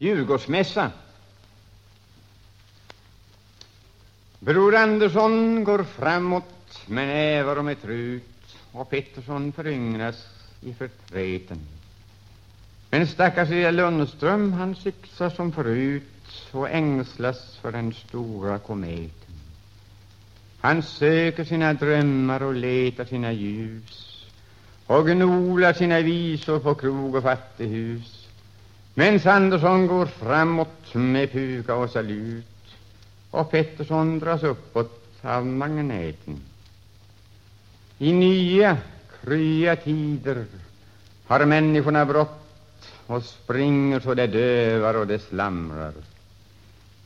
Djurgårdsmässa. Bror Andersson går framåt med nävar och med trut och Pettersson föryngras i förtreten. Men stackars lilla Lundström, han syxar som förut och ängslas för den stora kometen. Han söker sina drömmar och letar sina ljus och gnolar sina visor på krog och fattighus men Sandersson går framåt med puka och salut och Pettersson dras uppåt av magneten. I nya, krya tider har människorna brått och springer så det dövar och det slamrar.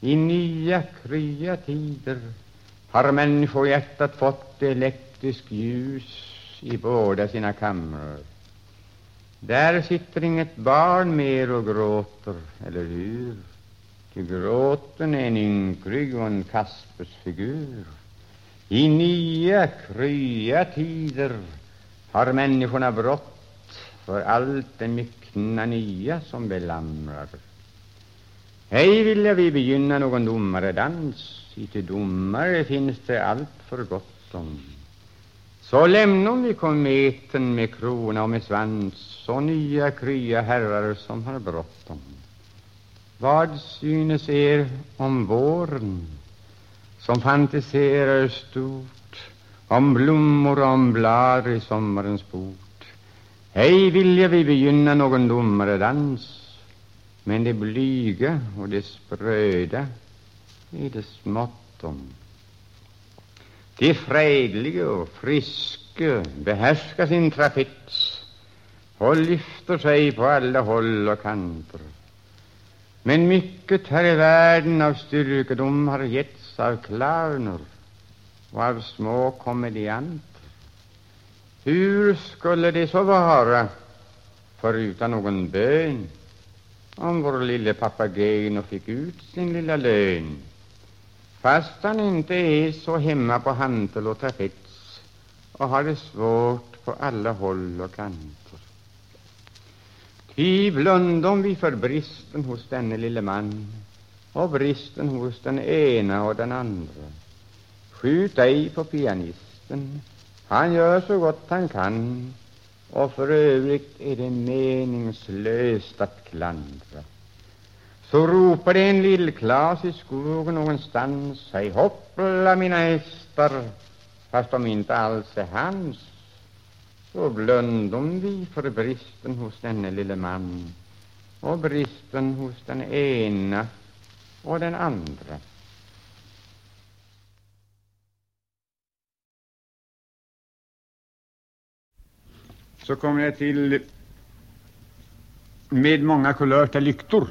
I nya, krya tider har människohjärtat fått elektrisk ljus i båda sina kamrar. Där sitter inget barn mer och gråter, eller hur? Ty gråten är en ynklig och en Kaspersfigur. I nya, krya tider har människorna brått för allt det myckna nya som belamrar. Ej vilja vi begynna någon domaredans, ty domare finns det allt för gott om. Så lämnar vi kometen med krona och med svans, så nya krya herrar som har bråttom. Vad synes er om våren, som fantiserar stort om blommor och om blad i sommarens port? Ej vilja vi begynna någon domaredans, men det blyga och det spröda är det smått om. De fredlige och friske behärskar sin trapets och lyfter sig på alla håll och kanter. Men mycket här i världen av styrkedom har getts av clowner och av små komedianter. Hur skulle det så vara förutan någon bön om vår lille papageno fick ut sin lilla lön fast han inte är så hemma på hantel och trapets och har det svårt på alla håll och kanter. Ty blundom vi för bristen hos denne lille man och bristen hos den ena och den andra. Skjut ej på pianisten, han gör så gott han kan och för övrigt är det meningslöst att klandra. Så ropade en lill-Klas i skogen någonstans, hej hoppla mina hästar, fast de inte alls är hans. Så blundom vi för bristen hos denne lille man och bristen hos den ena och den andra. Så kommer jag till med många kulörta lyktor.